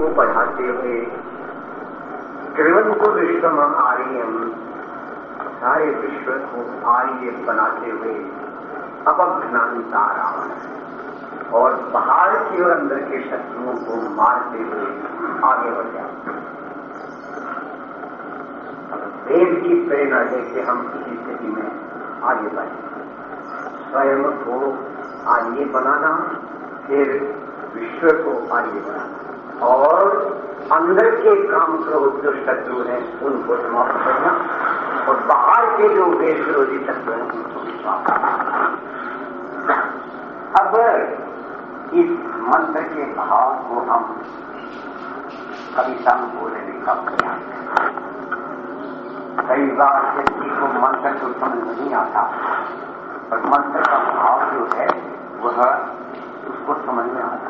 को बढ़ाते हुए त्रिवंत विश्व आर्यम सारे विश्व को आर्य बनाते हुए अपघ्नांता राम और बाहर की और अंदर के शत्रुओं को मारते हुए आगे बढ़ जाते वेद की प्रेरणा है कि हम किसी स्थिति में आगे बढ़े स्वयं को आर्य बनाना फिर विश्व को आर्य बनाना और अंदर के काम क्रोध जो शत्रु हैं, उनको समाप्त करना और बाहर के जो देश विरोधी शत्रु हैं, उनको समाप्त अब इस मंत्र के भाव को हम कविता में बोलने का प्रयास कई बार व्यक्ति को मंत्र तो समझ नहीं आता, पर मंत्र का भाव जो है, वह उसको समझ में आता।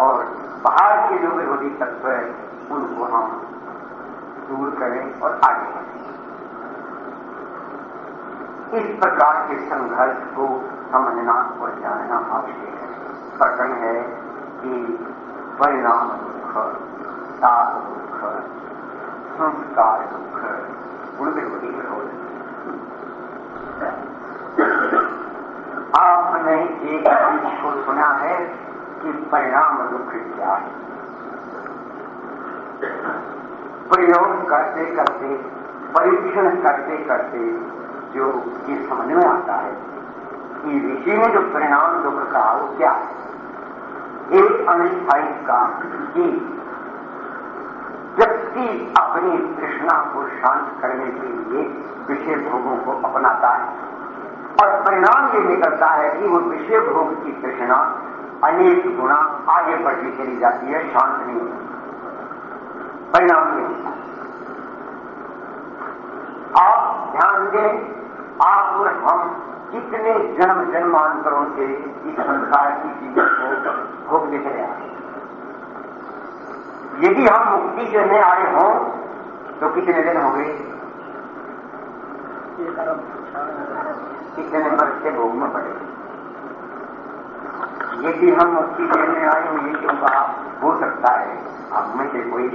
और बाहर के जो विरोधी तत्व है, उनको हम दूर करें और आगे बढ़ें इस प्रकार के संघर्ष को समझना और जानना आवश्यक है। प्रकरण है कि परिणाम दुख ताप दुख, संस्कार दुख गुण विरोधी विरोध आपने एक चीज़ को सुना है कि परिणाम दुख क्या है? प्रयोग करते करते, परीक्षण करते करते जो ये समझ में आता है कि ऋषि ने जो परिणाम दुख कहा वो क्या? है एक अनिष्ठाई का कि। व्यक्ति अपनी तृष्णा को शांत करने के लिए विषय भोगों को अपनाता है। और परिणाम ये निकलता है कि वो विषय भोग की तृष्णा अनेक गुणा आगे बढ़ती चली जाती है शांत नहीं परिणाम ये होता है। आप ध्यान दें आप और हम कितने जन्म जन्मांतरों से इस संसार की चीज़ों को भोगते चले आए यदि हम मुक्ति करने आए हों तो कितने दिन हो गए? कितने वर्ष से भोगना पड़े यदि हम मुक्ति देने आए हो ये क्यों कहा हो सकता है अब में से कोई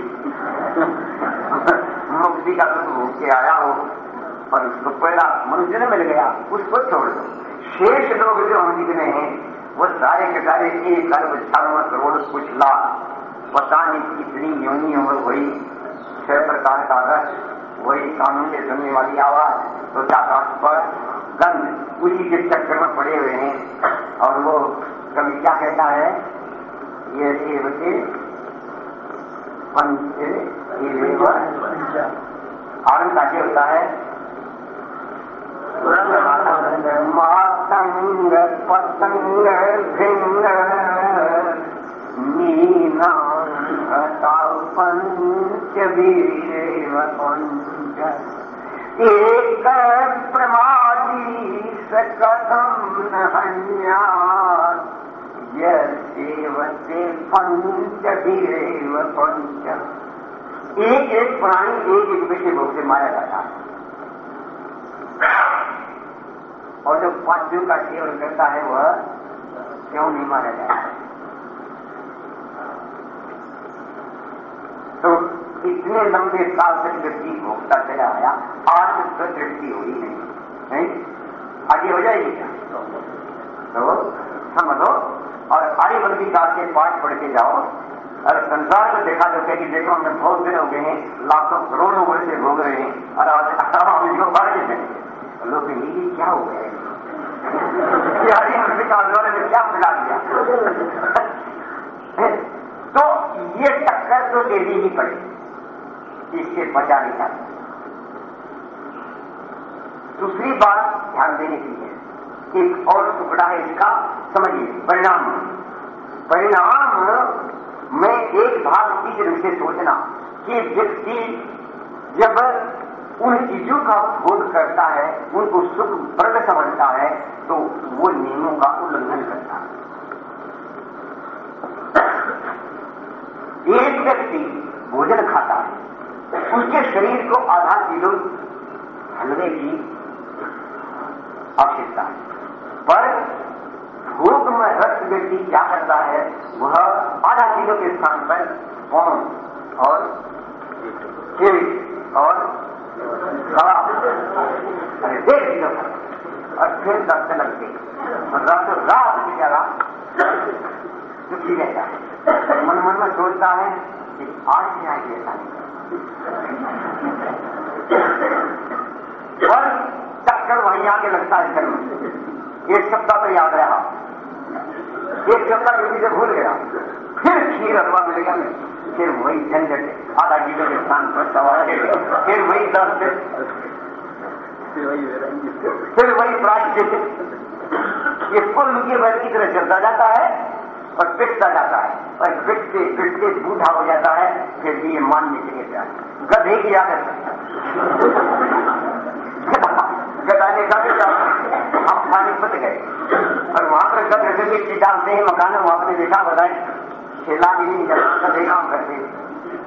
मुक्ति का दुख भोग के आया हो पर उसको पहला मनुष्य ने मिल गया, उसको छोड़ दो। शेष लोग जो हम जितने हैं, वो सारे के सारे एक अर्ब छाव करोड़ कुछ लाख पता नहीं कितनी योनी हो वही छह प्रकार का रस, वही कानून से सुनने वाली आवाज़ तो आकाश पर गंध। उसी के चक्कर में पड़े हुए हैं। और वो कभी क्या कहता है? ये देवते पंच आनंद का होता है? मातंग पतंग भिंग मीना पंच वीरेव पंच। एक प्रमादी सकथम नहन्या सेवते पंच पंच एक एक प्राणी एक एक विषय भोग से मारा जाता है। और जो पाँचों का सेवन करता है वह, क्यों नहीं मारा जाता? तो इतने लंबे काल तक व्यक्ति भोगता चला आया, आज तो दृष्टि हुई नहीं। आगे हो जाएगी क्या? तो समझो, और आर्यवर्दी काल के पाठ पढ़ के जाओ। और संसार को देखा जाता कि देखो, हमें बहुत दिन हो गए हैं, लाखों करोड़ों वर्ष से भोग रहे हैं, और आज हम इसको बढ़ के देंगे लोग क्या हो गया द्वारा ने क्या मिला दिया? तो ये टक्कर तो देनी ही पड़ेगी। इससे बचा नहीं जाता दूसरी बात ध्यान देने की है एक और टुकड़ा है इसका, समझिए, परिणाम। परिणाम में एक भाग की तरह से सोचना कि व्यक्ति जब उन चीज़ों का बोध करता है, उनको सुख प्रद समझता है तो वो नियमों का उल्लंघन करता है। एक व्यक्ति भोजन खाता है उसके शरीर को आधा किलो हलवे की आवश्यकता है। पर भूख में रक्त व्यक्ति क्या करता है, वह आधा किलो के स्थान पर पौन और और अरे डेढ़ किलो और फिर दस्त लगते रातों रात बेचारा दुखी रहता है। मन मन में सोचता है कि आज आज ऐसा नहीं। और टक्कर वहीं आके लगता है घर में एक सप्ताह तो याद रहा। एक सप्ताह गलती से भूल गया। फिर खीर हलवा मिलेगा फिर वही झंझट आधा किलो के स्थान पर सवाल फिर वही दर्द फिर वही प्राश्चित। ये कुल के वर्ग की तरह चलता जाता है। और पिटता जाता है। और पिटते पिटते बूढ़ा हो जाता है, फिर भी ये मान के लिए तैयार गधे की आदत गधा ने कहा हम पानी पत गए। और वहाँ पर गध से मिट्टी डालते हैं, मकान में आपने देखा, बताए। खेला भी नहीं गधे काम करते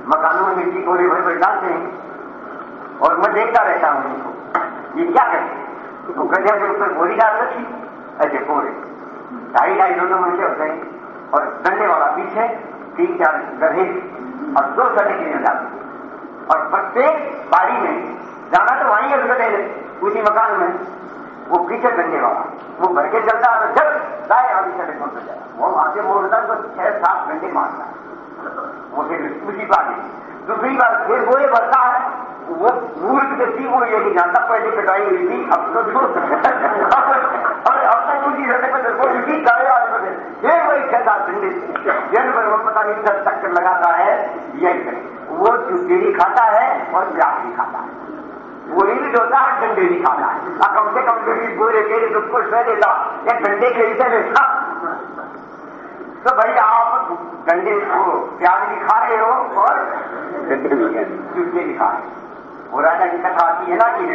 मकानों में मिट्टी कोरे भर भर डालते हैं। और मैं देखता रहता हूँ इनको। ये क्या करते गधे के ऊपर गोली डाल रखी। ऐसे कोरे ढाई ढाई दोनों मनुष्य होते हैं। और डंडे वाला पीछे तीन चार गधे और दो सटे के लिए जाते और प्रत्येक बाड़ी में, जाना तो वहीं है गधे उसी मकान में। वो पीछे डंडे वाला, वो भर के चलता है तो जब गाय और चले पहुँच जाए वो वहाँ से मोड़ता तो छह सात घंटे मारता वो फिर उसी बाड़ी दूसरी बार फिर वो ये बढ़ता है वो मूर्ख व्यक्ति वो ये नहीं जानता पहले कटाई हुई थी, अब तो और अब तक उसी सड़क पर उसी गाय वाले फिर वही कहता पिंडित जन पर वो पता नहीं सब चक्कर लगाता है यही करे वो भी खाता है और भी खाता है। वो भी होता है डंडे भी खाता है। और कम से कम बोले के लिए दुख को सह देता या डंडे के लिए तो भाई आप डंडे को प्याज भी खा रहे हो और डंडे भी खा रहे वो राजा की कथा आती है ना कि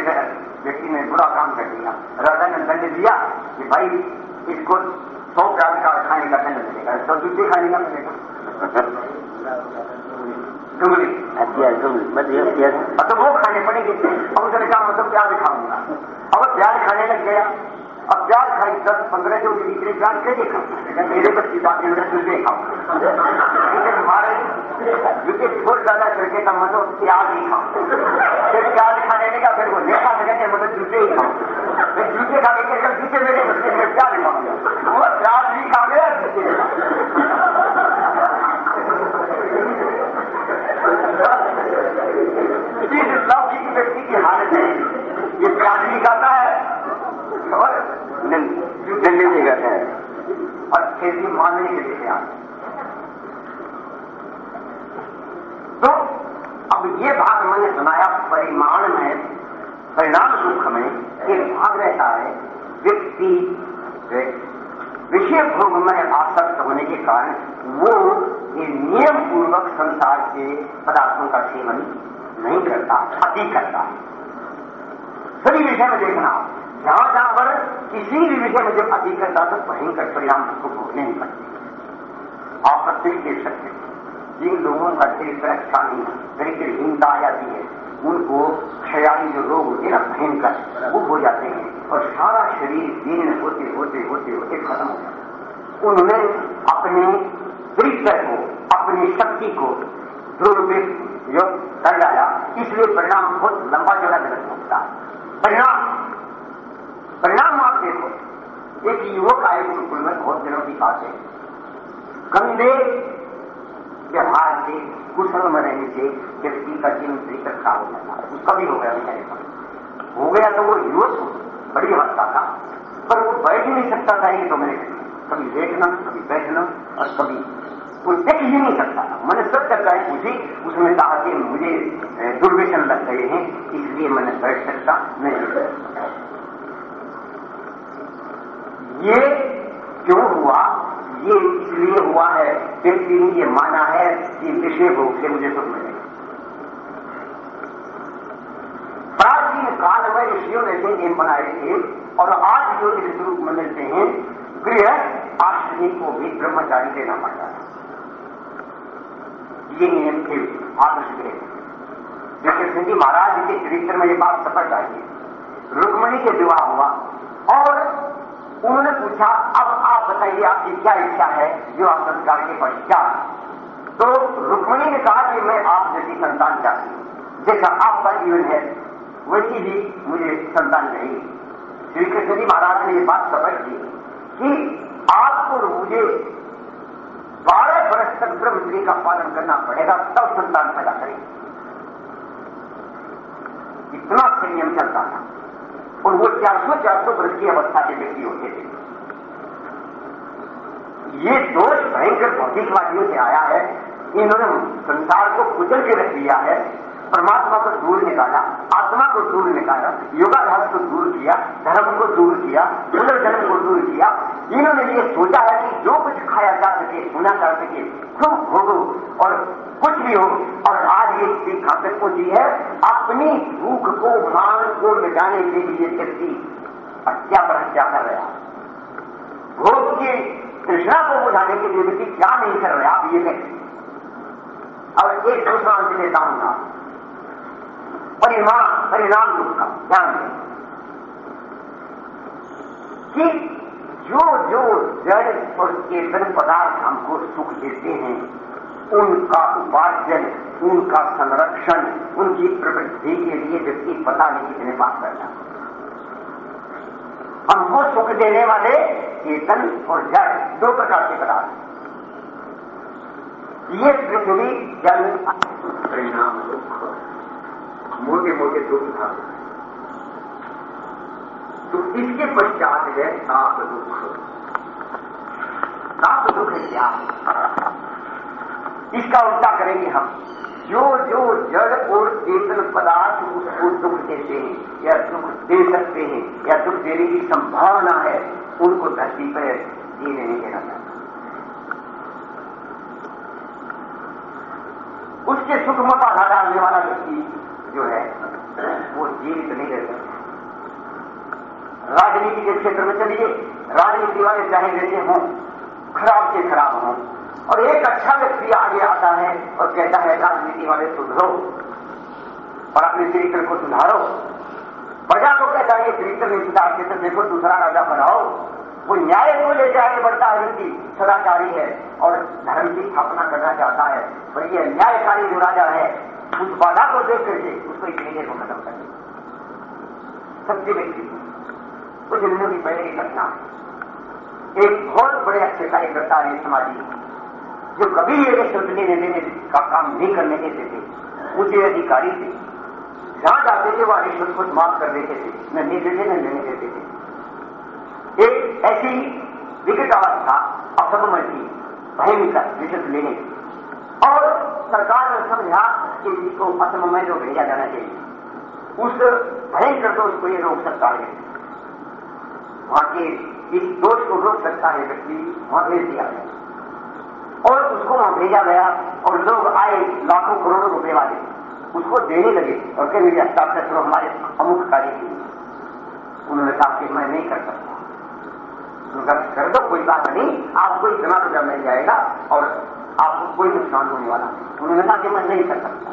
व्यक्ति ने बुरा काम कर दिया। राजा ने दंड दिया कि भाई इसको सौ प्याज का खाने का दंड मिलेगा। सौ जूते खाने का मिलेगा। डुंगली। अच्छा डुंगली। तो वो खाने पड़ेंगे। और उसने कहा मतलब प्याज खाऊँगा। अब प्याज खाने लग गया। अब प्याज खाई दस पंद्रह जो इतने प्याज कैसे खाऊँगा मेरे पर बच्ची बात मेरे तुझे खाऊँगा हमारे जूते छोड़ ज़्यादा करके का मतलब प्याज ही खाऊं फिर प्याज खाने का फिर वो नहीं खा सके मतलब जूते ही खाऊं। फिर जूते खा के जूते मेरे बच्चे में प्याज खाऊँगा वो प्याज भी खा गया, जूते जिस लौकिक व्यक्ति की हालत है। ये प्याज भी खाता है और दिल्ली भी खाता हैं और खेती मानने के लिए तैयार। तो अब ये भाग मैंने सुनाया, परिमाण में, परिणाम सुख में, एक भाग रहता है, व्यक्ति विषय भोग में आसक्त होने के कारण वो ये नियम पूर्वक संसार के पदार्थों का सेवन नहीं करता, अति करता। सभी विषय में देखना। जहाँ जहाँ पर किसी भी विषय में जब अति करता तो भयंकर परिणाम उसको भोगने नहीं पड़ते आप प्रत्येक देख सकते हैं। जिन लोगों का चरित्र अच्छा नहीं चरित्रहीनता आ जाती है, उनको क्षयाली जो रोग होते हैं ना, भयंकर, वो हो जाते हैं और सारा शरीर जीर्ण होते होते होते होते खत्म हो जाता है। उन्होंने अपने चरित्र को, अपनी शक्ति को दुरुपयोग कर डाला। इसलिए परिणाम बहुत लंबा चौड़ा गलत होता है। परिणाम परिणाम आप देखो। एक युवक आए गुरुकुल में, बहुत दिनों की बात है। गंदे व्यवहार से कुशल में रहने से व्यक्ति का जीवन चरित्र खराब हो जाता है उसका भी हो गया बेचारे पर हो गया तो वो युवक बड़ी अवस्था था, पर वो बैठ नहीं सकता था ये तो मैंने कभी देखना, कभी बैठना और कभी कोई देख ही नहीं सकता मैंने सब करता है पूछी उसने कहा कि मुझे दुर्व्यसन लग गए हैं, इसलिए मैंने बैठ सकता नहीं। ये क्यों हुआ, ये इसलिए हुआ है व्यक्ति ने ये माना है कि विषय भोग से मुझे सुख मिलेगा प्राचीन काल में ऋषियों ने ऐसे नियम बनाए थे, और आज जो इस रूप में मिलते हैं, गृह आश्रमी को भी ब्रह्मचारी देना पड़ता है। ये नियम थे, आदर्श गृह। जैसे सिंह जी महाराज के चरित्र में ये बात सफल चाहिए रुक्मणी के विवाह हुआ, और उन्होंने पूछा, अब आप बताइए, आपकी क्या इच्छा है? जो आप संस्कार के पश्चात तो रुक्मणी ने कहा कि मैं आप जैसी संतान चाहती हूँ। जैसा आपका जीवन है, वैसी ही मुझे संतान चाहिए श्री कृष्ण जी महाराज ने ये बात समझ की कि आपको मुझे बारह वर्ष तक ब्रह्मचर्य का पालन करना पड़ेगा, तब संतान पैदा करेगी। इतना संयम चलता था। और वो चार सौ चार सौ वर्ष की अवस्था के व्यक्ति होते थे। ये दोष भयंकर भौतिकवादियों से आया है। इन्होंने संसार को कुचल के रख दिया है। परमात्मा को दूर निकाला, आत्मा को दूर निकाला योगाभ्यास को दूर किया, धर्म को दूर किया, पुनर्जन्म को दूर किया। इन्होंने ये सोचा है कि जो कुछ खाया जा सके सुना जा सके खूब भोगो और कुछ भी हो। और आज ये स्थिति कहाँ तक पहुँची है, अपनी भूख को मान को मिटाने के लिए व्यक्ति हत्या पर हत्या कर रहा भोग की कृष्णा को बुझाने के लिए व्यक्ति क्या नहीं कर रहे आप ये देखें। और एक दूसरा अंत लेता हूँ परिमाण परिणाम दुख का ध्यान दें। कि जो जो जड़ और चेतन पदार्थ हमको सुख देते हैं, उनका उपार्जन, उनका संरक्षण, उनकी प्रवृत्ति के लिए व्यक्ति पता नहीं कितने बात करता हमको सुख देने वाले चेतन और जड़, दो प्रकार के पदार्थ। ये पृथ्वी, जल परिणाम दुख। मोटे मोटे दुख था। तो इसके पश्चात है ताप दुख। ताप दुख है क्या? इसका उल्टा करेंगे हम। जो जो जड़ और चेतन पदार्थ उसको दुख देते हैं या दुख दे सकते हैं, या दुख देने की संभावना है, उनको धरती पर जीने नहीं देना चाहता उसके सुख में बाधा डालने वाला व्यक्ति जो है? वो जीवित नहीं रह सकता राजनीति के क्षेत्र में चलिए। राजनीति वाले चाहे जैसे हों, खराब से खराब हों, और एक अच्छा व्यक्ति आगे आता है और कहता है, राजनीति वाले सुधरो और अपने चरित्र को सुधारो। प्रजा को कहता है चरित्र नहीं सुधारते तो देखो, दूसरा राजा बनाओ। वो न्याय को ले जाए, बढ़ता है उनकी सदाचारी है और धर्म की स्थापना करना चाहता है। पर ये न्यायकारी जो राजा है उस बाधा को देख करके उसको एक महीने को खत्म कर सच्चे व्यक्ति कुछ दिनों की पहले की घटना एक बहुत बड़े अच्छे कार्यकर्ता है समाजी, जो कभी ये सोचने देने का काम नहीं करने देते थे। मुझे अधिकारी थे। जहाँ जाते थे वो रिश्वत को माफ़ कर देते थे। न नहीं देते, न लेने देते थे। एक ऐसी विकट अवस्था असमय थी भयंकर रिश्वत लेने की और सरकार ने समझा कि इसको असमय जो भेजा जाना चाहिए। उस भयंकर दोष को ये रोक सकता है। वहाँ के इस दोष को रोक सकता है व्यक्ति, वहाँ भेज दिया गया। और उसको वहाँ भेजा गया और लोग आए, लाखों करोड़ों रुपए वाले, उसको देने लगे और कह मेरे हस्ताक्षर करो हमारे अमुख कार्य के लिए। उन्होंने कहा कि मैं नहीं कर सकता। उनका कर दो, कोई बात नहीं, आपको इतना रुपया मिल जाएगा और आपको कोई नुकसान होने वाला नहीं। उन्होंने कहा कि मैं नहीं कर सकता।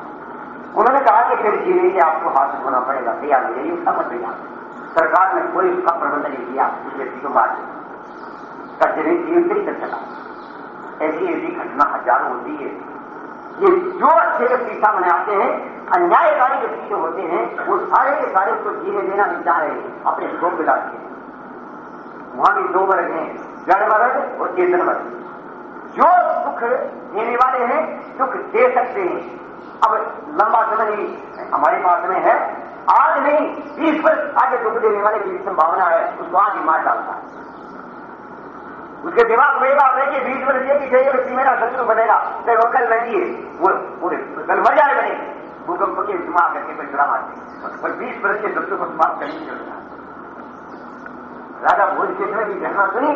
उन्होंने कहा कि फिर जीने के आपको हाथ धोना पड़ेगा। तैयार हो जाइए उसका मत सरकार ने कोई उसका प्रबंध नहीं किया। उस व्यक्ति को मार दिया। नहीं जीवन नहीं कर सका ऐसी ऐसी घटना हज़ारों होती है। ये जो अच्छे व्यक्ति सामने आते हैं, अन्यायकारी व्यक्ति जो होते हैं, वो सारे के सारे उसको जीने देना नहीं चाह रहे अपने शोक बिलाते हैं वहाँ भी दो वर्ग हैं। जड़ वर्ग और चेतन वर्ग। जो सुख देने वाले हैं सुख दे सकते हैं। अब लंबा समय नहीं हमारे पास में है। आज नहीं, बीस वर्ष आगे दुख देने वाले की संभावना है, उसको आज ही मार डालता है। उसके दिमाग में बात है कि बीस वर्ष ये कि ये व्यक्ति मेरा शत्रु बनेगा। चाहे वो कल है वो पूरे कल मर जाएगा नहीं। भूकंप के दिमाग करके कोई चुरा मारते पर बीस वर्ष के शत्रु को समाप्त करने की ज़रूरत राजा भोज के समय की घटना सुनी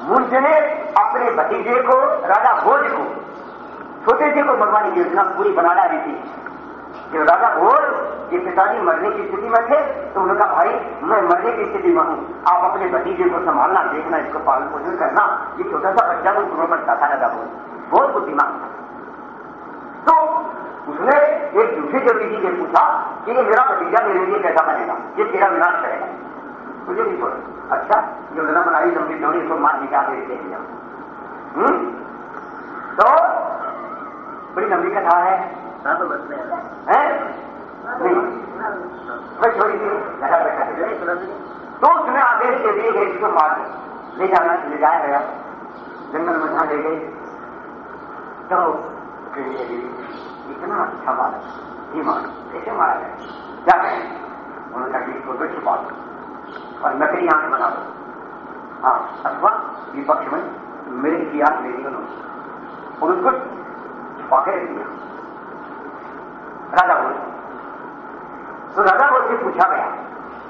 मुंज ने अपने भतीजे को, राजा भोज को छोटे से को भगवान की योजना पूरी बना डाली थी कि राजा भोज के पिताजी मरने की स्थिति में थे तो उन्होंने कहा, भाई, मैं मरने की स्थिति में हूँ। आप अपने भतीजे को संभालना, देखना, इसको पालन पोषण करना, ये छोटा सा बच्चा को पड़ता था राजा भोज। बहुत बुद्धिमान तो उसने एक दूसरे ज्योतिषी से पूछा कि ये मेरा भतीजा मेरे लिए कैसा बनेगा? ये तेरा विनाश करेगा। मुझे नहीं छोड़ा अच्छा योजना बनाई लंबी जोड़ी इसको मार निकाल के दे दिया हम्म? तो बड़ी लंबी कथा है। तो उसने आदेश दे दिए गए इसको मार ले जाना, ले जाया गया। जंगल में जहाँ ले गए? तो इतना अच्छा बात ये मार। कैसे मारा गया? क्या उन्होंने कहा कि इसको तो छुपा दो। और नकली आँख बना दो। हाँ अथवा विपक्ष में मेरे की आँख ली उन्होंने और उसको छुपा रख दिया। राजा बोल तो राजा बोल से पूछा गया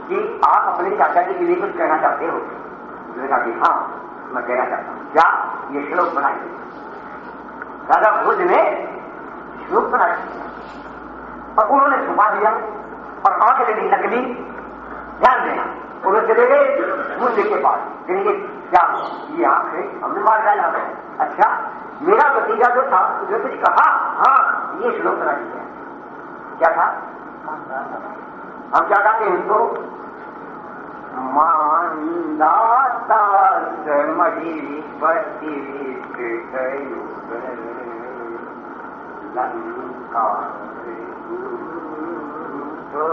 कि आप अपने चाचा जी के लिए कुछ कहना चाहते हो? उसने कहा कि हाँ मैं कहना चाहता हूँ। क्या ये श्लोक बनाइए राजा भोज ने श्लोक बनाया और उन्होंने छुपा दिया और आँख ले ली नकली। ध्यान देना। उन्होंने चले गए मुंडे के पास कहेंगे क्या? ये आँख है, हमने मार डाला अच्छा मेरा भतीजा जो था, उसने कुछ कहा? हाँ ये श्लोक बना है क्या था? हम क्या कहते हैं उसको मानदाता मही पति लंका श्री सूर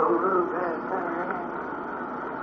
जीर्ण वासु अन्य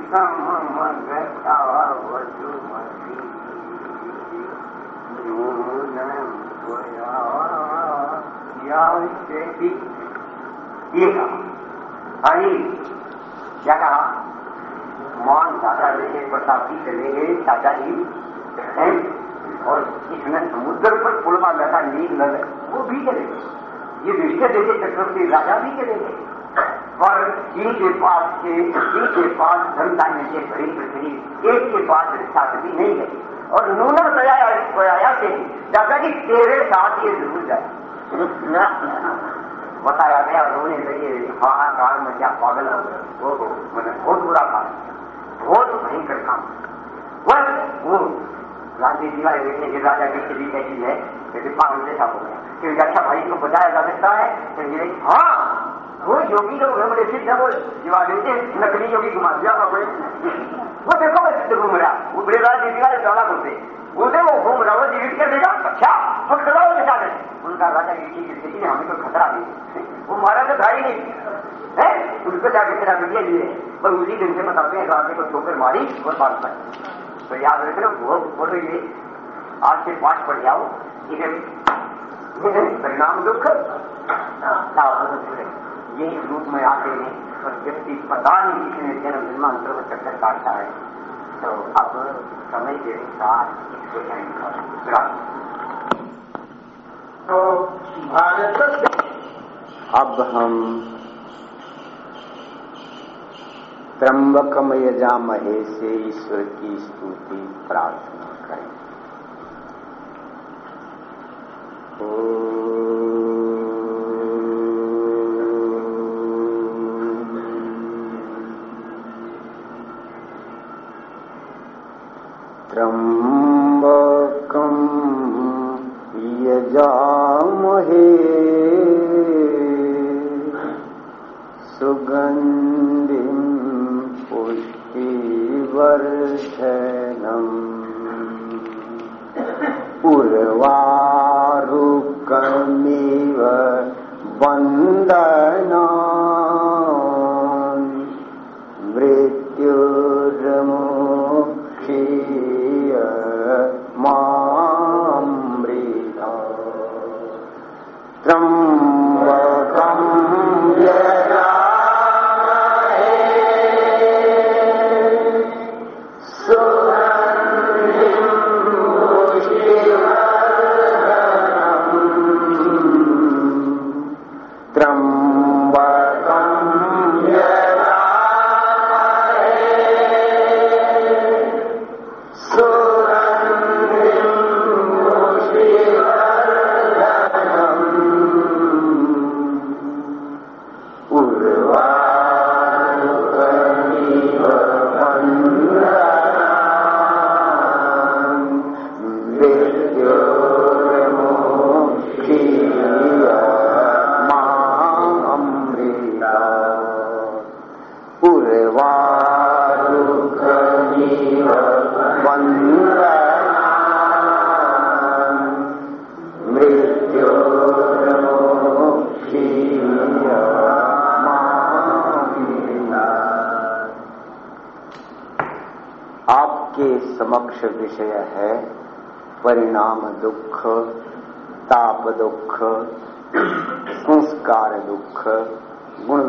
नापि समगता वधुमती नूनं त्वया यास्यति ये कहा आणि क्या कहा मान दादा लेंगे प्रतापी चलेंगे चाचा जी हैं और इसमें समुद्र पर पुल में बैठा नील नल वो भी चलेंगे ये विश्व देखे चक्रवर्ती राजा भी चलेंगे पर इनके पास के, इनके पास धन दाने के भरी पृथ्वी एक के पास शास्त्री नहीं है। और नूनम प्रयाया से ही दादा जी तेरे साथ ये ज़रूर जाए। बताया गया, रोने लगे, हाहाकार में क्या पागल हो वो मैंने बहुत बुरा काम बहुत भयंकर काम। बस वो गांधी जी वाले देखने के राजा की स्थिति कैसी है? जैसे पागल जैसा हो गया। क्योंकि अच्छा भाई को बताया जा सकता है? तो ये हाँ वो योगी लोग हैं बड़े सिद्ध है, वो जीवा देते नकली योगी घुमा दिया वो देखो मैं सिद्ध घूम रहा, वो बड़े राजनीति वाले दौड़ा बोलते बोलते वो घूम रहा, वो जीवित कर देगा अच्छा तो खतरा हो जाता है। उनका राजा की स्थिति में हमें तो खतरा नहीं वो महाराज तो भाई नहीं। है? उनको जाके मेरा मीडिया लिए पर उसी दिन से बताते हैं राजे को ठोकर मारी और बात पर तो याद रखना, वो बोलो ये आज से पाँच पढ़ जाओ परिणाम दुख? ये रूप में आते हैं। और व्यक्ति पता नहीं किसने जन्म जन्मांतर को चक्कर काटता है। तो अब समय के अनुसार इसको तो भारत अब हम त्र्यंबकम यजामहे से ईश्वर की स्तुति प्रार्थना करें। त्र्यंबकम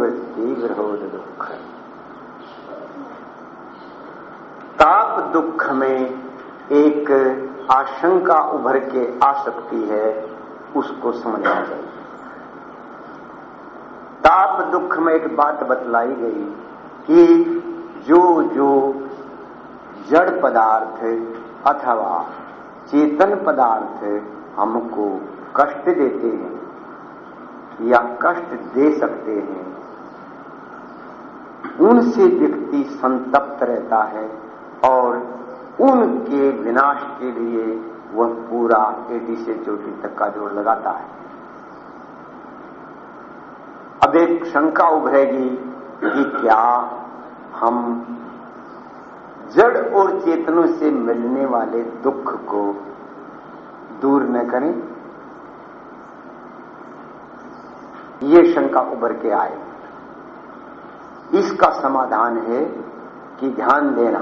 गुणवृत्ति विरोध दुख ताप दुख में एक आशंका उभर के आ सकती है, उसको समझना चाहिए। ताप दुख में एक बात बतलाई गई कि जो जो जड़ पदार्थ अथवा चेतन पदार्थ हमको कष्ट देते हैं या कष्ट दे सकते हैं उनसे व्यक्ति संतप्त रहता है और उनके विनाश के लिए वह पूरा एडी से चोटी तक का ज़ोर लगाता है। अब एक शंका उभरेगी कि क्या हम जड़ और चेतनों से मिलने वाले दुख को दूर न करें? ये शंका उभर के आए इसका समाधान है कि ध्यान देना।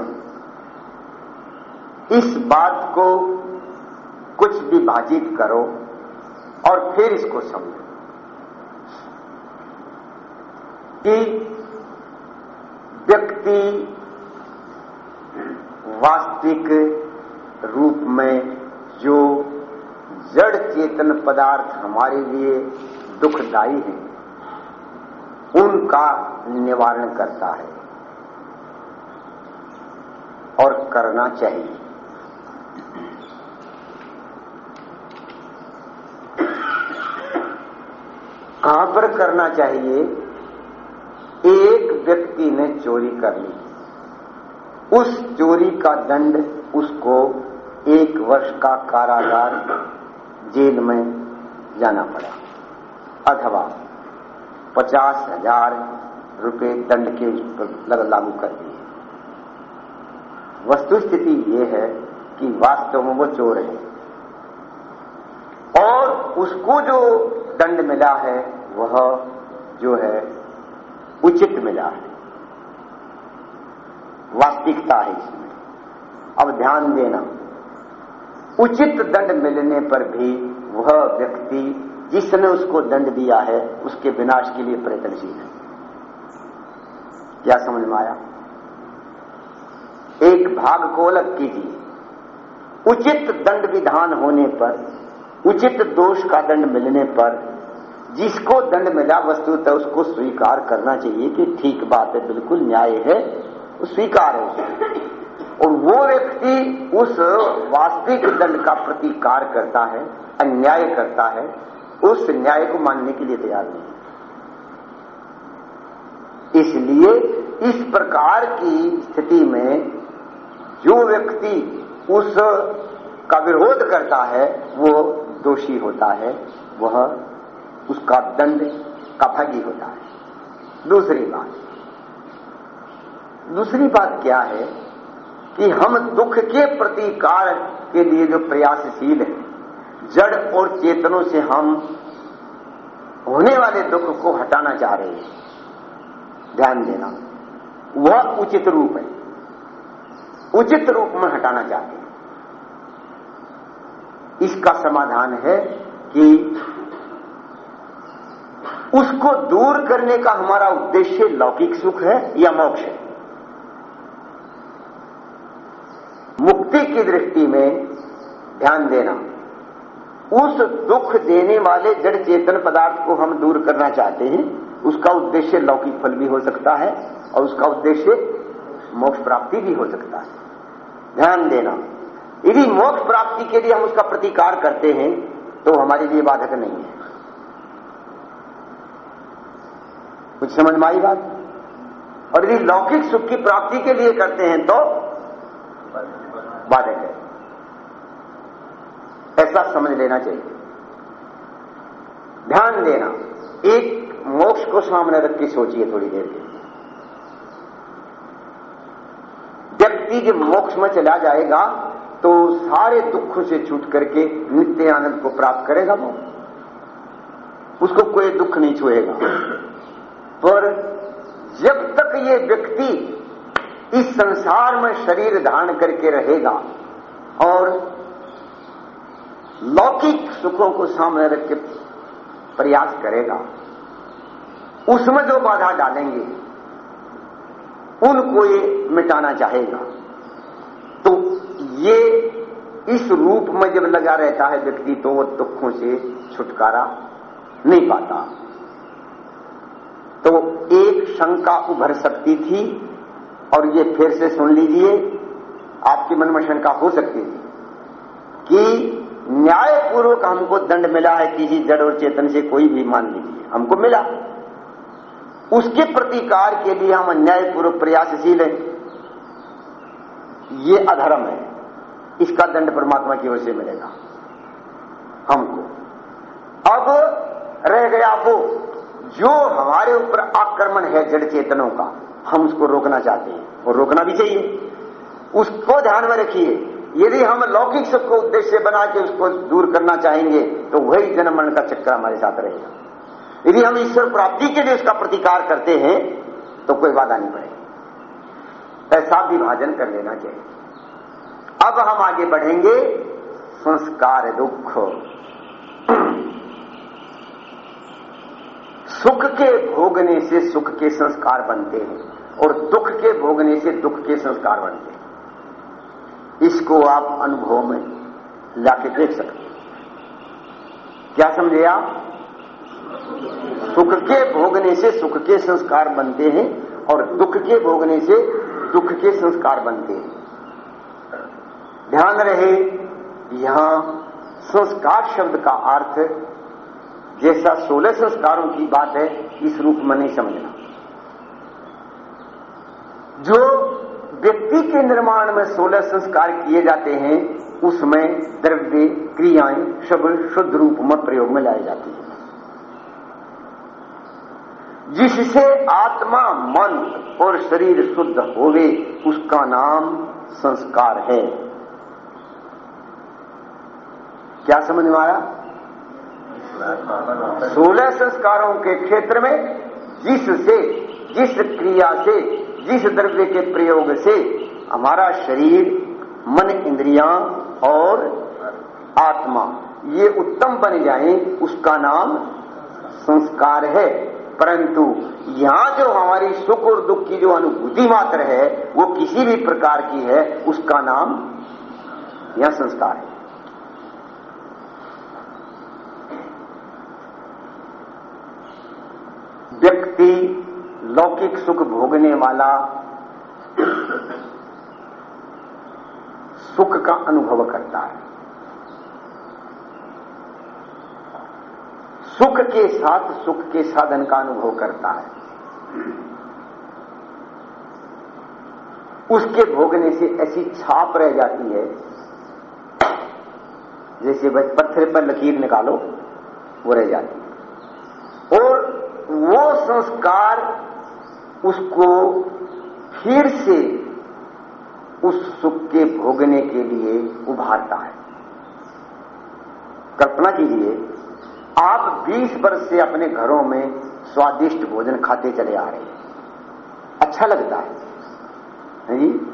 इस बात को कुछ विभाजित करो और फिर इसको समझो कि व्यक्ति वास्तविक रूप में जो जड़ चेतन पदार्थ हमारे लिए दुखदायी हैं उनका निवारण करता है और करना चाहिए। कहाँ पर करना चाहिए? एक व्यक्ति ने चोरी कर ली। उस चोरी का दंड उसको एक वर्ष का कारागार जेल में जाना पड़ा, अथवा पचास हज़ार रुपये दंड के लागू कर दिए। वस्तुस्थिति ये है कि वास्तव में वो चोर है। और उसको जो दंड मिला है, वह जो है उचित मिला है। वास्तविकता है इसमें। अब ध्यान देना, उचित दंड मिलने पर भी वह व्यक्ति जिसने उसको दंड दिया है, उसके विनाश के लिए प्रयत्नशील है। क्या समझ में आया? एक भाग को अलग कीजिए। उचित दंड विधान होने पर, उचित दोष का दंड मिलने पर, जिसको दंड मिला वस्तुतः उसको स्वीकार करना चाहिए कि ठीक बात है, बिल्कुल न्याय है स्वीकार है और वो व्यक्ति उस वास्तविक दंड का प्रतिकार करता है, अन्याय करता है उस न्याय को मानने के लिए तैयार नहीं इसलिए इस प्रकार की स्थिति में जो व्यक्ति उस का विरोध करता है, वो दोषी होता है, वह उसका दंड का होता है। दूसरी बात। दूसरी बात क्या है कि हम दुख के प्रतिकार के लिए जो प्रयासशील है जड़ और चेतनों से हम होने वाले दुख को हटाना चाह रहे हैं। ध्यान देना। वह उचित रूप है। उचित रूप में हटाना चाहते हैं। इसका समाधान है कि उसको दूर करने का हमारा उद्देश्य लौकिक सुख है या मोक्ष है। मुक्ति की दृष्टि में ध्यान देना। उस दुख देने वाले जड़ चेतन पदार्थ को हम दूर करना चाहते हैं, उसका उद्देश्य लौकिक फल भी हो सकता है और उसका उद्देश्य मोक्ष प्राप्ति भी हो सकता है। ध्यान देना, यदि मोक्ष प्राप्ति के लिए हम उसका प्रतिकार करते हैं तो हमारे लिए बाधक नहीं है। कुछ समझ में आई बात? और यदि लौकिक सुख की प्राप्ति के लिए करते हैं तो बाधक है। ऐसा समझ लेना चाहिए। ध्यान देना। एक मोक्ष को सामने रख के सोचिए थोड़ी देर के व्यक्ति जब मोक्ष में चला जाएगा तो सारे दुखों से छूट करके नित्य आनंद को प्राप्त करेगा वो। उसको कोई दुख नहीं छुएगा। पर जब तक ये व्यक्ति इस संसार में शरीर धारण करके रहेगा और लौकिक सुखों को सामने रख के प्रयास करेगा। उसमें जो बाधा डालेंगे, उनको ये मिटाना चाहेगा। तो ये इस रूप में जब लगा रहता है व्यक्ति तो वो दुखों से छुटकारा नहीं पाता। तो एक शंका उभर सकती थी, और ये फिर से सुन लीजिए, आपके मन में शंका हो सकती थी कि न्यायपूर्वक हमको दंड मिला है किसी जड़ और चेतन से कोई भी मान लीजिए हमको मिला। उसके प्रतिकार के लिए हम अन्यायपूर्वक प्रयासशील हैं। ये अधर्म है। इसका दंड परमात्मा की ओर से मिलेगा। हमको। अब रह गया वो जो हमारे ऊपर आक्रमण है जड़ चेतनों का। हम उसको रोकना चाहते हैं। और रोकना भी चाहिए। उसको ध्यान में रखिए। यदि हम लौकिक सुख को उद्देश्य बना के उसको दूर करना चाहेंगे तो वही जन्म मरण का चक्कर हमारे साथ रहेगा। यदि हम ईश्वर प्राप्ति के लिए उसका प्रतिकार करते हैं तो कोई बाधा नहीं पड़ेगी। ऐसा विभाजन कर लेना चाहिए। अब हम आगे बढ़ेंगे, संस्कार दुख। सुख के भोगने से सुख के संस्कार बनते हैं, और दुख के भोगने से दुख के संस्कार बनते हैं। इसको आप अनुभव में लाके देख सकते क्या समझे आप? सुख के भोगने से सुख के संस्कार बनते हैं और दुख के भोगने से दुख के संस्कार बनते हैं। ध्यान रहे, यहाँ संस्कार शब्द का अर्थ जैसा सोलह संस्कारों की बात है, इस रूप में नहीं समझना। जो व्यक्ति के निर्माण में सोलह संस्कार किए जाते हैं, उसमें द्रव्य, क्रियाएँ, शब्द, शुद्ध रूप में प्रयोग में लाई जाती है। जिससे आत्मा, मन और शरीर शुद्ध होवे, उसका नाम संस्कार है। क्या समझ में आया? सोलह संस्कारों के क्षेत्र में जिससे, जिस क्रिया से जिस द्रव्य के प्रयोग से हमारा शरीर, मन, इंद्रियाँ और आत्मा, ये उत्तम बन जाए, उसका नाम संस्कार है। परंतु यहाँ जो हमारी सुख और दुख की जो अनुभूति मात्र है, वो किसी भी प्रकार की है, उसका नाम यह संस्कार है। व्यक्ति लौकिक सुख भोगने वाला सुख का अनुभव करता है। सुख के साथ सुख के साधन का अनुभव करता है। उसके भोगने से ऐसी छाप रह जाती है, जैसे पत्थर पर लकीर निकालो, वो रह जाती है। और वो संस्कार उसको फिर से उस सुख के भोगने के लिए उभारता है। कल्पना कीजिए, आप 20 वर्ष से अपने घरों में स्वादिष्ट भोजन खाते चले आ रहे हैं। अच्छा लगता है जी?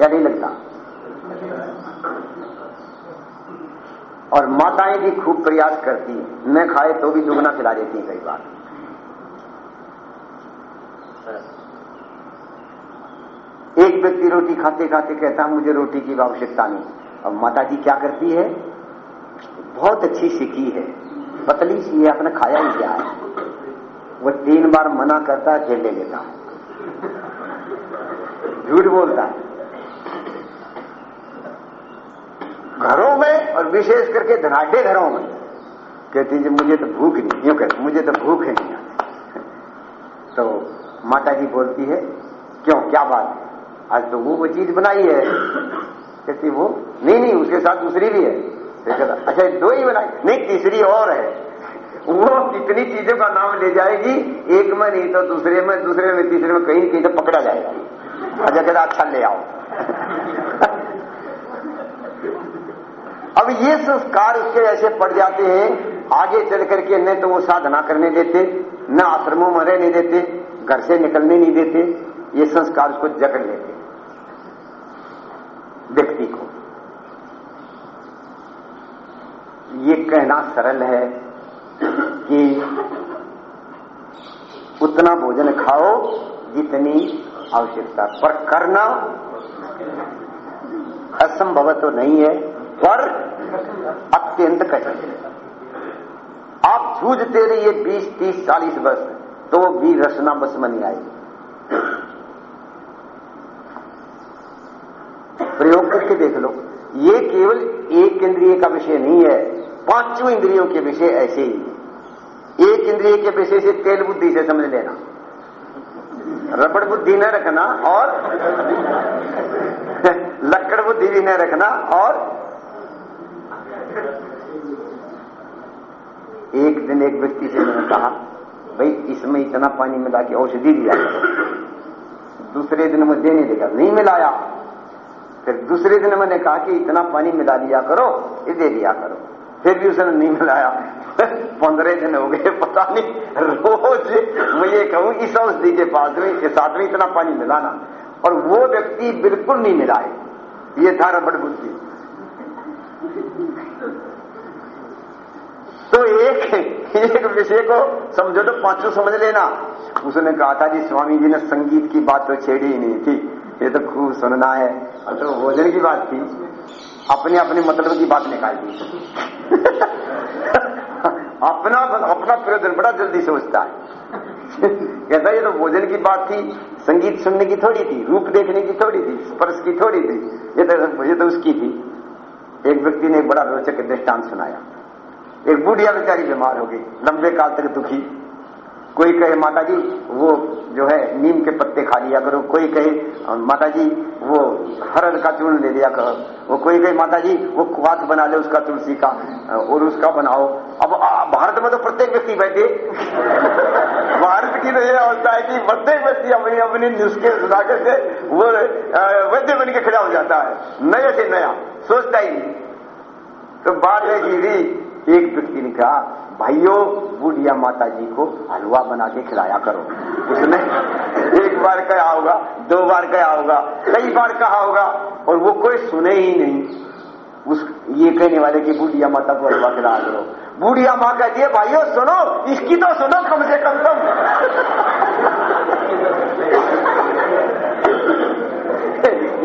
या नहीं लगता? और माताएँ भी खूब प्रयास करती हैं न खाए तो भी दुगना खिला देती हैं कई बार। एक व्यक्ति रोटी खाते खाते कहता, मुझे रोटी की आवश्यकता नहीं। अब माता जी क्या करती है? बहुत अच्छी सीखी है। पतली सी है आपने खाया ही क्या है? वो तीन बार मना करता है ले लेता। झूठ बोलता। है घरों में और विशेष करके धनाढ़े घरों में। कहती जी मुझे तो भूख नहीं। यूँ कहते मुझे तो भूख नहीं तो माता जी बोलती है, क्यों? क्या बात है? आज तो वो वो चीज़ बनाई है। कहती वो? नहीं नहीं, उसके साथ दूसरी भी है। अच्छा दो ही बनाई? नहीं, तीसरी और है। वो कितनी चीज़ों का नाम ले जाएगी? एक में नहीं तो दूसरे में दूसरे में, तीसरे में कहीं कहीं तो पकड़ा जाएगा। अच्छा कहता अच्छा ले आओ। अब ये संस्कार उसके ऐसे पड़ जाते हैं, आगे चल करके न तो वो साधना करने देते, न आश्रमों में रहने देते घर से निकलने नहीं देते ये संस्कार उसको जकड़ लेते व्यक्ति को। ये कहना सरल है कि उतना भोजन खाओ जितनी आवश्यकता। पर करना असंभव तो नहीं है पर अत्यंत कठिन आप जूझते रहिए 20, 30, 40 वर्ष। तो भी रचना बस में नहीं आएगी प्रयोग करके देख लो। ये केवल एक इंद्रिय का विषय नहीं है, पाँचों इंद्रियों के विषय ऐसे ही एक इंद्रिय के विषय से तेल बुद्धि से समझ लेना। रबड़ बुद्धि न रखना और लक्कड़ बुद्धि भी न रखना और एक दिन एक व्यक्ति से मैंने कहा भाई, इसमें इतना पानी मिला के औषधि दिया दूसरे दिन मुझे नहीं देखा नहीं मिलाया। फिर दूसरे दिन मैंने कहा कि इतना पानी मिला दिया करो, ये दे दिया करो। फिर भी उसने नहीं मिलाया। पंद्रह दिन हो गए, पता नहीं, रोज मैं ये कहूँ, इस औषधि के पास में के साथ में इतना पानी मिलाना और वो व्यक्ति बिल्कुल नहीं मिलाए ये था रबड़ बुद्धि। तो एक एक विषय को समझो तो पाँचों समझ लेना। उसने कहा था जी स्वामी जी ने संगीत की बात तो छेड़ी ही नहीं थी। ये तो खूब सुनना है। और तो भोजन की बात थी। अपने अपने मतलब की बात निकाल दी। अपना अपना प्रयोजन बड़ा जल्दी सोचता है। कहता, ये तो भोजन की बात थी, संगीत सुनने की थोड़ी थी, रूप देखने की थोड़ी थी, स्पर्श की थोड़ी थी। ये तो ये तो उसकी थी। एक व्यक्ति ने एक बड़ा रोचक दृष्टांत सुनाया। एक बुढ़िया बेचारी बीमार हो गई। लंबे काल तक दुखी। कोई कहे माता जी वो जो है, नीम के पत्ते खा लिया करो कोई कहे माता जी वो हरद का चूर्ण ले लिया करो। वो कोई कहे माता जी वो क्वाथ बना ले, उसका तुलसी का, और उसका बनाओ। अब भारत में तो प्रत्येक व्यक्ति बैठे। भारत की तो ये अवस्था है कि प्रत्येक व्यक्ति अपनी अपनी नुस्खे सुना करके वो वैद्य बन के खड़ा हो जाता है। नया से नया, सोचता ही तो बात है कि एक व्यक्ति ने कहा भाइयों, बुढ़िया माता जी को हलवा बना के खिलाया करो। उसने एक बार कहा होगा, दो बार कहा होगा, कई बार कहा होगा, और वो कोई सुने ही नहीं। उस, ये कहने वाले की बुढ़िया माता को हलवा खिलाया करो बुढ़िया माँ कहती है, भाइयों, सुनो, इसकी तो सुनो कम से कम तुम।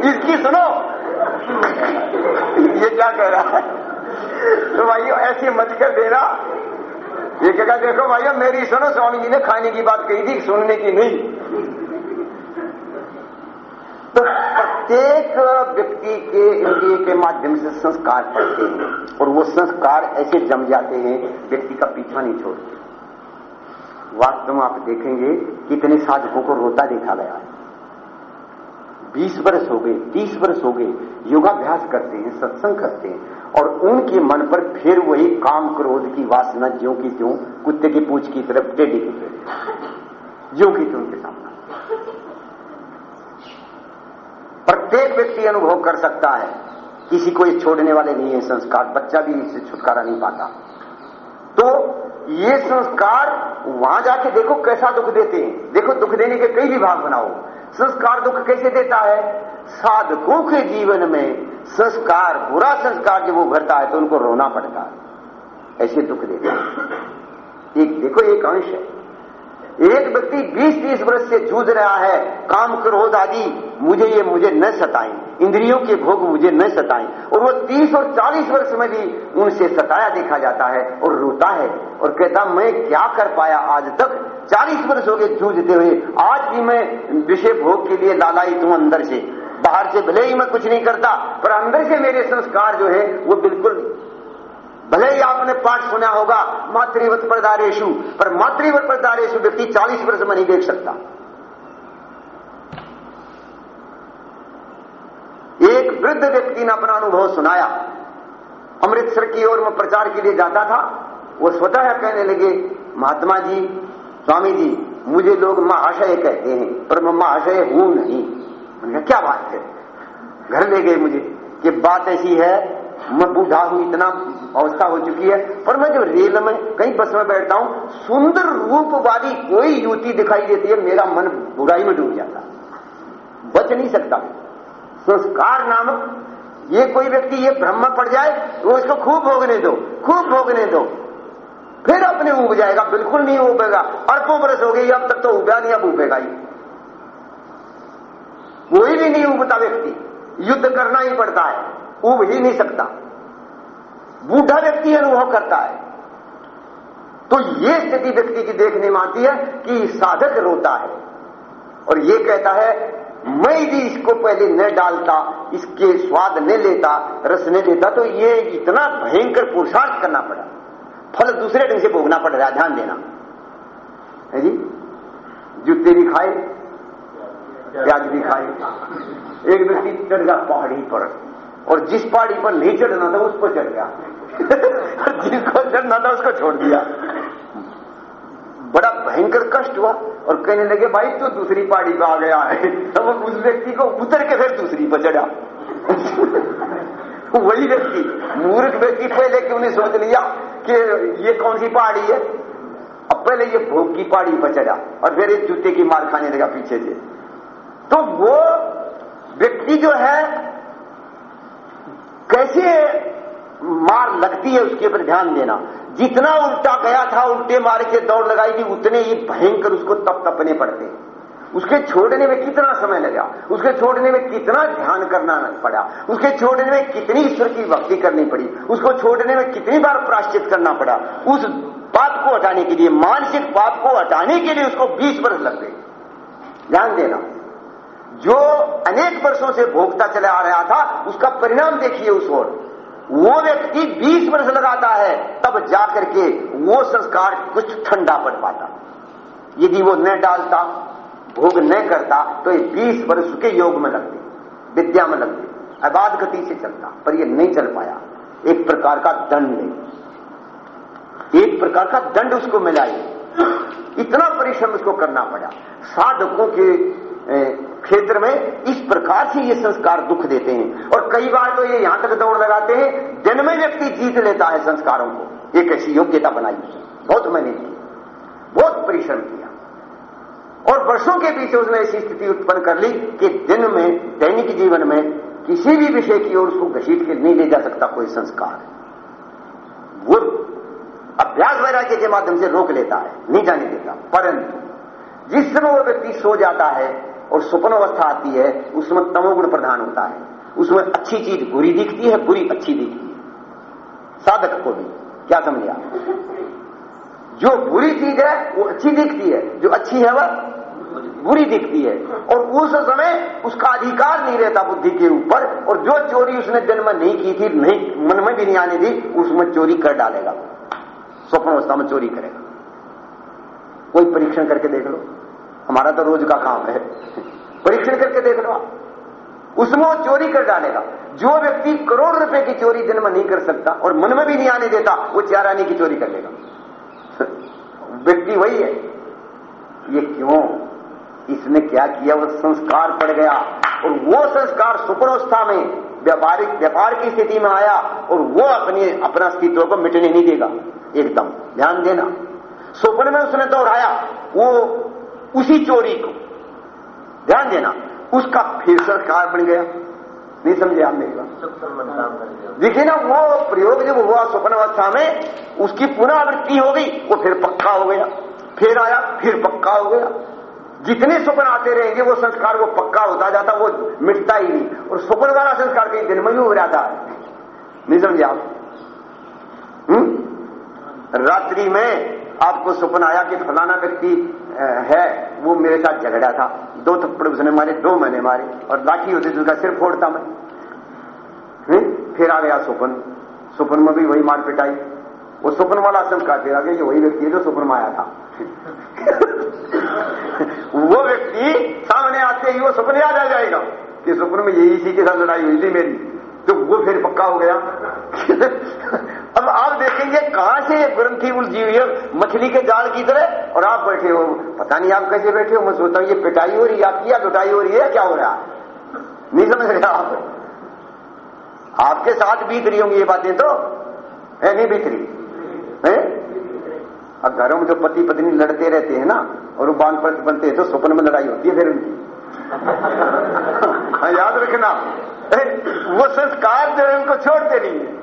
इसकी सुनो। ये क्या कह रहा है? तो भाइयों, ऐसे मत कर देना। ये क्या देखो भाइयों, मेरी सुनो स्वामी जी ने खाने की बात कही थी, सुनने की नहीं। तो प्रत्येक व्यक्ति के इंद्रिय के माध्यम से संस्कार पड़ते हैं, और वो संस्कार ऐसे जम जाते हैं, व्यक्ति का पीछा नहीं छोड़ते। वास्तव में आप देखेंगे, कितने साधकों को रोता देखा गया है। बीस वर्ष हो गए, तीस वर्ष हो गए, योगाभ्यास करते हैं, सत्संग करते हैं, और उनके मन पर फिर वही काम क्रोध की वासना ज्यो की त्यों, कुत्ते की पूछ की तरफ़ टेढ़ी की टेढ़ी ज्यो की त्यों के सामने। प्रत्येक व्यक्ति अनुभव कर सकता है। किसी को ये छोड़ने वाले नहीं है संस्कार, बच्चा भी इससे छुटकारा नहीं पाता। तो ये संस्कार वहाँ जाके देखो कैसा दुख देते हैं। देखो दुख देने के कई विभाग बनाओ। संस्कार दुख कैसे देता है? साधकों के जीवन में संस्कार, बुरा संस्कार जब वो भरता है तो उनको रोना पड़ता है। ऐसे दुख देता है। एक, देखो, एक अंश है। एक व्यक्ति 20-30 वर्ष से जूझ रहा है, काम क्रोध आदि मुझे ये, मुझे न सताएँ। इंद्रियों के भोग मुझे न सताएँ। और वो 30 और 40 वर्ष में भी उनसे सताया देखा जाता है और रोता है और कहता, मैं क्या कर पाया आज तक? 40 वर्ष हो गए जूझते हुए। आज भी मैं विषय भोग के लिए लालाई तू अंदर से। बाहर से भले ही मैं कुछ नहीं करता, पर अंदर से मेरे संस्कार जो है, वो बिल्कुल भले ही आपने पाठ सुना होगा, मातृवत प्रदारेशु, पर मातृवत प्रदारेशु व्यक्ति चालीस वर्ष में नहीं देख सकता। एक वृद्ध व्यक्ति ने अपना अनुभव सुनाया। अमृतसर की ओर में प्रचार के लिए जाता था। वो स्वतः कहने लगे, महात्मा जी, स्वामी जी, मुझे लोग महाशय कहते हैं, पर मैं महाशय हूँ नहीं। क्या बात है? घर ले गए मुझे। कि बात ऐसी है मैं बूढ़ा हूँ, इतना अवस्था हो चुकी है। पर मैं जब रेल में, कहीं बस में बैठता हूँ, सुंदर रूप वाली कोई युवती दिखाई देती है, मेरा मन बुराई में डूब जाता। बच नहीं सकता। संस्कार नामक ये कोई व्यक्ति, ये भ्रम पड़ जाए, वो इसको खूब भोगने दो, खूब भोगने दो। फिर अपने उब जाएगा, बिल्कुल नहीं उबेगा अरबों बरस हो गई, अब तक तो उबा नहीं, अब उबेगा ही। कोई भी नहीं उबता व्यक्ति। युद्ध करना ही पड़ता है। उब ही नहीं सकता। बूढ़ा व्यक्ति अनुभव करता है। तो ये स्थिति व्यक्ति की देखने में आती है कि साधक रोता है। और ये कहता है, मैं भी इसको पहले न डालता, इसके स्वाद न लेता, रस न लेता। तो ये इतना भयंकर पुरुषार्थ करना पड़ा। फल दूसरे ढंग से भोगना पड़ रहा ध्यान देना। है जी? जूते भी खाए, प्याज भी खाए। एक व्यक्ति चढ़ गया, पहाड़ी पर। और जिस पहाड़ी पर नहीं चढ़ना था उस पर चढ़ गया। और जिसको चढ़ना था, उसको छोड़ दिया। बड़ा भयंकर कष्ट हुआ और कहने लगे, भाई, तू तो दूसरी पहाड़ी पर आ गया है। तब उस व्यक्ति को उतर के फिर दूसरी पर चढ़ा। वही व्यक्ति, मूर्ख व्यक्ति, पहले क्यों नहीं सोच लिया कि ये कौन सी पहाड़ी है? अब पहले ये भोग की पहाड़ी पर चढ़ा और फिर एक जूते की मार खाने लगा पीछे से। तो वो व्यक्ति जो है कैसे मार लगती है उसके ऊपर ध्यान देना। जितना उल्टा गया था, उल्टे मार के दौड़ लगाई थी, उतने ही भयंकर उसको तप तपने पड़ते। उसके छोड़ने में कितना समय लगा? उसके छोड़ने में कितना ध्यान करना पड़ा? उसके छोड़ने में कितनी ईश्वर की भक्ति करनी पड़ी? उसको छोड़ने में कितनी बार प्राश्चित करना पड़ा? उस पाप को हटाने के लिए, मानसिक पाप को हटाने के लिए उसको 20 वर्ष लग गए। ध्यान देना। जो अनेक वर्षों से भोगता चला आ रहा था, उसका परिणाम देखिए उस ओर। वो व्यक्ति 20 वर्ष लगाता है, तब जाकर के वो संस्कार कुछ ठंडा पड़ पाता। यदि वो न डालता, भोग न करता तो ये 20 वर्ष के योग में लगते, विद्या में लगते, अबाध गति से चलता, पर ये नहीं चल पाया। एक प्रकार का दंड है एक प्रकार का दंड उसको मिला इतना परिश्रम उसको करना पड़ा। साधकों के क्षेत्र में इस प्रकार से ये संस्कार दुख देते हैं। और कई बार तो ये यहाँ तक दौड़ लगाते हैं जन्म व्यक्ति जीत लेता है संस्कारों को। एक ऐसी योग्यता बनाई बहुत मैंने की। बहुत परिश्रम किया। और वर्षों के पीछे उसने ऐसी स्थिति उत्पन्न कर ली कि दिन में, दैनिक जीवन में, किसी भी विषय की ओर उसको घसीट के नहीं ले जा सकता कोई संस्कार। वो अभ्यास वैराग्य के माध्यम से रोक लेता है, नहीं जाने देता। परंतु जिस समय वो व्यक्ति सो जाता है और स्वप्न अवस्था आती है, उसमें तमोगुण प्रधान होता है। उसमें अच्छी चीज़ बुरी दिखती है, बुरी अच्छी दिखती है। साधक को भी, क्या समझे आप? जो बुरी चीज़ है, वो अच्छी दिखती है। जो अच्छी है, वह बुरी दिखती है। और उस समय उसका अधिकार नहीं रहता बुद्धि के ऊपर, और जो चोरी उसने जन्म नहीं की थी, नहीं, मन में भी नहीं आने दी उसमें चोरी कर डालेगा। स्वप्न अवस्था में चोरी करेगा। कोई परीक्षण करके देख लो। हमारा तो रोज का काम है। परीक्षण करके देख लो उसमें वो चोरी कर डालेगा। जो व्यक्ति करोड़ रुपए की चोरी जन्म नहीं कर सकता और मन में भी नहीं आने देता, वो चार आने की चोरी कर लेगा। व्यक्ति वही है। ये क्यों? इसने क्या किया? वो संस्कार पड़ गया। और वो संस्कार सुपरोवस्था में व्यापारिक व्यापार की स्थिति में आया और वो अपनी अपना अस्तित्व को मिटने नहीं देगा। एकदम। ध्यान देना। स्वप्न में उसने दोहराया वो उसी चोरी को। ध्यान देना, उसका फिर संस्कार बन गया। नहीं समझे आप मेरी देखिए ना, वो प्रयोग जब हुआ स्वप्न अवस्था में, उसकी पुनरावृत्ति हो गई, वो फिर पक्का हो गया। फिर आया, फिर पक्का हो गया। जितने स्वप्न आते रहेंगे, वो संस्कार वो पक्का होता जाता, वो मिटता ही नहीं। और स्वप्न वाला संस्कार कई दिन में ही हो जाता है। नहीं समझे आप? हम्म? रात्रि में आपको स्वप्न आया कि फलाना व्यक्ति है, वो मेरे साथ झगड़ा था। दो थप्पड़ उसने मारे, दो मैंने मारे, और लाठी होती उसका सिर फोड़ता मैं। हुँ? फिर आ गया स्वप्न स्वप्न में भी वही मार पिटाई वो सुपन वाला संस्कार फिर आ गया वही व्यक्ति है जो सुपन में आया था। वो व्यक्ति सामने आते ही वो सुपन याद आ जाएगा कि स्वप्न में यही इसी के साथ लड़ाई हुई थी मेरी। तो वो फिर पक्का हो गया। अब आप देखेंगे कहाँ से ये ग्रंथि उलझी हुई है मछली के जाल की तरह और आप बैठे हो। पता नहीं आप कैसे बैठे हो मैं सोचता हूँ ये पिटाई हो रही है आपकी या लुटाई हो रही है क्या हो रहा? नहीं समझ रहे आप? आपके साथ बीत रही होंगी ये बातें तो? है नहीं बीत रही? है? अब घरों में जो पति पत्नी लड़ते रहते हैं ना और वो बाँध पर बनते हैं तो स्वप्न में लड़ाई होती है फिर उनकी। हाँ, याद रखना। वो संस्कार जो है उनको छोड़ते नहीं है।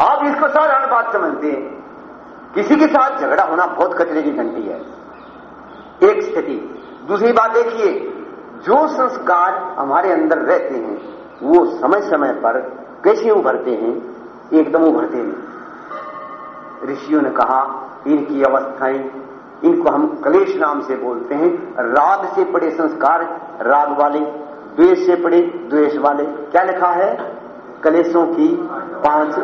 आप इसको साधारण बात समझते हैं। किसी के साथ झगड़ा होना बहुत कचरे की घंटी है। एक स्थिति। दूसरी बात देखिए, जो संस्कार हमारे अंदर रहते हैं, वो समय समय पर कैसे उभरते हैं? एकदम उभरते नहीं। ऋषियों ने कहा, इनकी अवस्थाएँ, इनको हम कलेश नाम से बोलते हैं। राग से पड़े संस्कार, राग वाले, द्वेष से पड़े, द्वेष वाले। क्या लिखा है? कलेशों की पाँच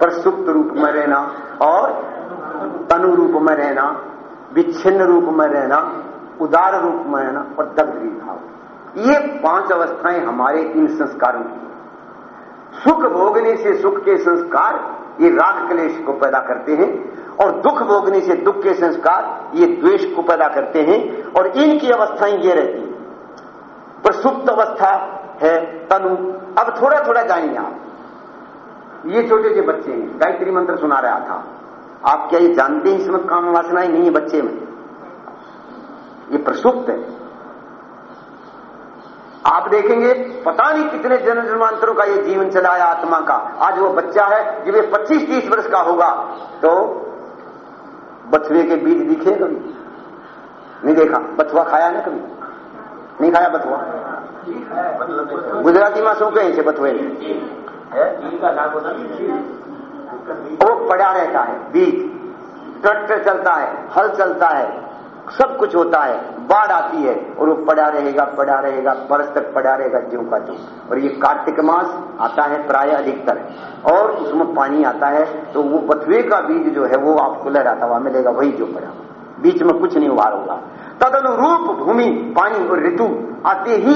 प्रसुप्त रूप में रहना और तनु रूप में रहना, विच्छिन्न रूप में रहना, उदार रूप में रहना और दग्धरी भाव। ये पाँच अवस्थाएँ हमारे इन संस्कारों की सुख भोगने से सुख के संस्कार ये राग क्लेश को पैदा करते हैं और दुख भोगने से दुख के संस्कार ये द्वेष को पैदा करते हैं और इनकी अवस्थाएँ ये रहती हैं। प्रसुप्त अवस्था है, तनु। अब थोड़ा थोड़ा जाएँगे आप ये छोटे से बच्चे हैं, गायत्री मंत्र सुना रहा था। आप क्या ये जानते हैं इसमें काम वासनाएँ? नहीं है बच्चे में। ये प्रसुप्त है। आप देखेंगे, पता नहीं कितने जन्म जन्मांतरों का ये जीवन चला है आत्मा का। आज वो बच्चा है जब ये 25-30 वर्ष का होगा। तो बथुए के बीज दिखे कभी? नहीं देखा? बथुआ खाया ना कभी? नहीं खाया बथुआ? गुजराती में શું કહે છે બથુએ वो पड़ा रहता है बीज ट्रैक्टर चलता है हल चलता है सब कुछ होता है बाढ़ आती है और वो पड़ा रहेगा पड़ा रहेगा बरस तक पड़ा रहेगा ज्यो का ज्यो और ये कार्तिक मास आता है प्राय अधिकतर और उसमें पानी आता है तो वो बथुए का बीज जो है वो आपको लहराता हुआ मिलेगा वही जो पड़ा बीच में कुछ नहीं उभार होगा तद अनुरूप भूमि पानी और ऋतु आते ही